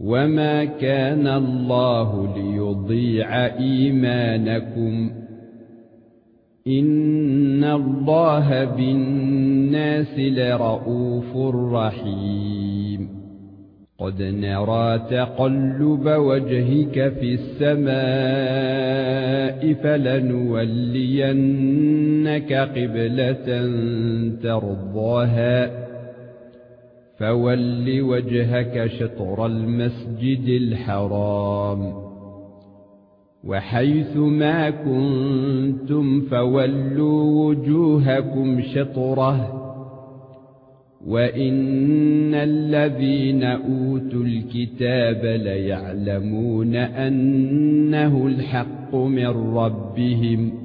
وما كان الله ليضيع ايمانكم ان الله بالناس لرؤوف رحيم قد نرى تقلب وجهك في السماء فلنولينك قبلة ترضاها فول وجهك شطر المسجد الحرام. وحيث ما كنتم فولوا وجوهكم شطره. وإن الذين أوتوا الكتاب ليعلمون أنه الحق من ربهم.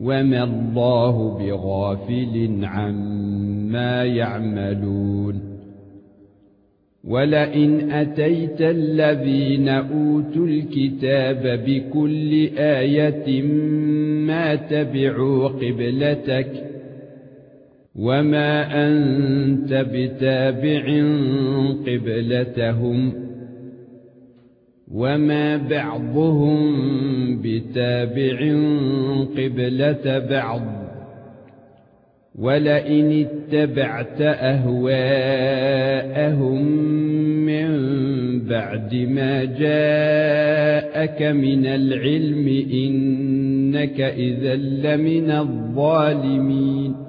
وما الله بغافل عما يعملون ولئن اتيت الذين اوتوا الكتاب بكل إيه ما تبعوا قبلتك وما انت بتابع قبلتهم وما بعضهم بتابع قبلة بعض ولئن اتبعت اهواءهم من بعد ما جاءك من العلم انك اذا لمن الظالمين